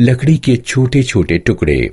लकड़ी के छोटे छोटे टुकड़े।